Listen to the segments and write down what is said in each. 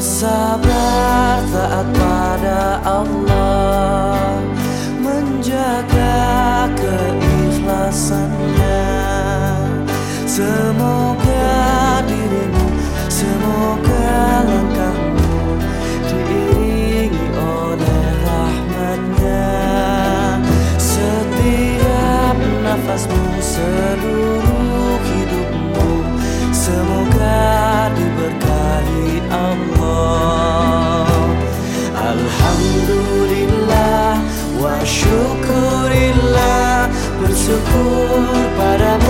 Bersabar taat pada Allah Menjaga keikhlasannya. Semua Alhamdulillah wa syukurillah Bersyukur padamu.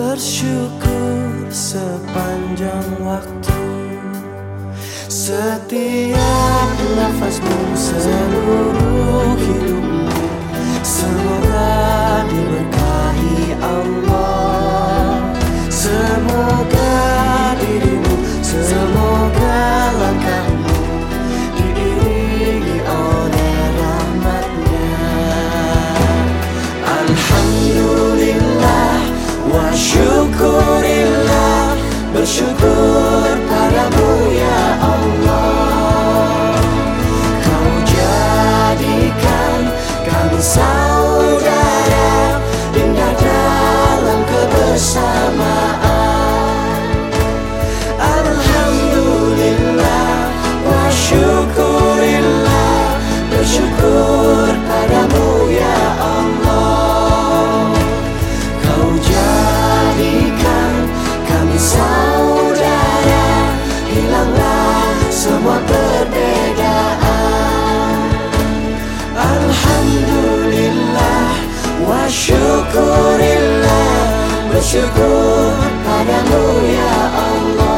bersyukur sepanjang waktu. Setiap nafasmu seluruh شکر. bersyukur padamu ya Allah.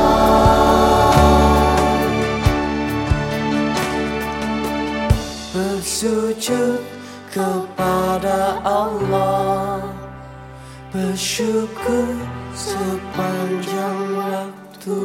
Bersujud kepada Allah. Bersyukur sepanjang waktu.